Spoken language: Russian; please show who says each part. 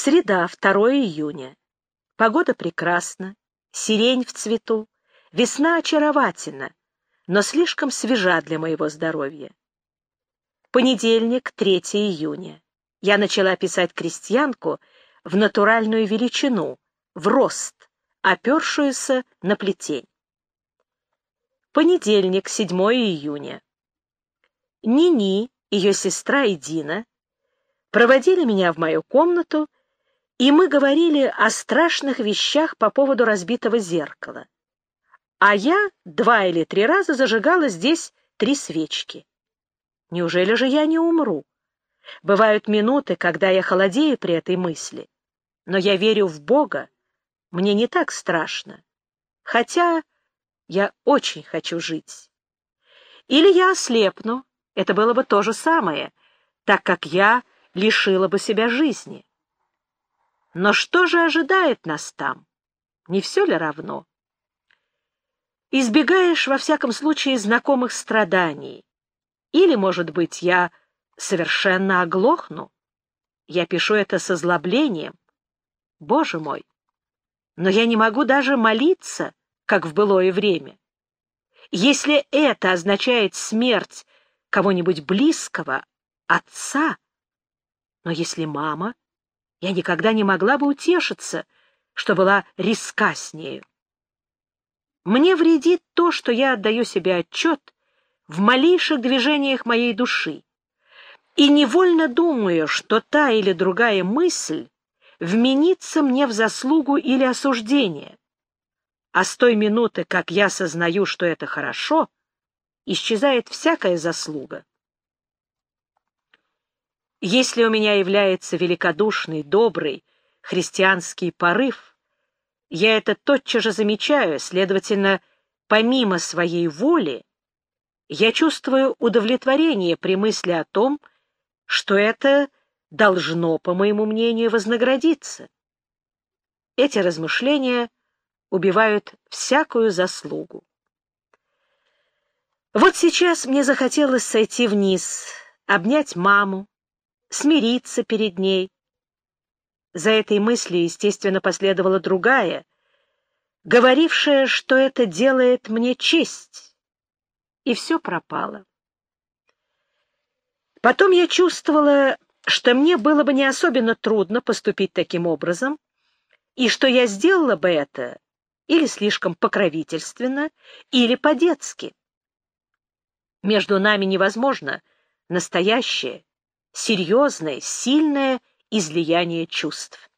Speaker 1: Среда, 2 июня. Погода прекрасна, сирень в цвету, весна очаровательна, но слишком свежа для моего здоровья. Понедельник, 3 июня. Я начала писать крестьянку в натуральную величину, в рост, опершуюся на плетень. Понедельник, 7 июня. Нини, ее сестра и Дина проводили меня в мою комнату, и мы говорили о страшных вещах по поводу разбитого зеркала. А я два или три раза зажигала здесь три свечки. Неужели же я не умру? Бывают минуты, когда я холодею при этой мысли. Но я верю в Бога, мне не так страшно. Хотя я очень хочу жить. Или я ослепну, это было бы то же самое, так как я лишила бы себя жизни. Но что же ожидает нас там? Не все ли равно? Избегаешь, во всяком случае, знакомых страданий. Или, может быть, я совершенно оглохну? Я пишу это с озлоблением. Боже мой! Но я не могу даже молиться, как в былое время. Если это означает смерть кого-нибудь близкого, отца, но если мама, я никогда не могла бы утешиться, что была риска с нею. Мне вредит то, что я отдаю себе отчет в малейших движениях моей души и невольно думаю, что та или другая мысль вменится мне в заслугу или осуждение. А с той минуты, как я сознаю, что это хорошо, исчезает всякая заслуга. Если у меня является великодушный, добрый, христианский порыв, я это тотчас же замечаю, следовательно, помимо своей воли, я чувствую удовлетворение при мысли о том, что это должно, по моему мнению, вознаградиться. Эти размышления убивают всякую заслугу. Вот сейчас мне захотелось сойти вниз, обнять маму, смириться перед ней. За этой мыслью, естественно, последовала другая, говорившая, что это делает мне честь. И все пропало. Потом я чувствовала, что мне было бы не особенно трудно поступить таким образом, и что я сделала бы это или слишком покровительственно, или по-детски. Между нами невозможно настоящее, серьезное, сильное излияние чувств.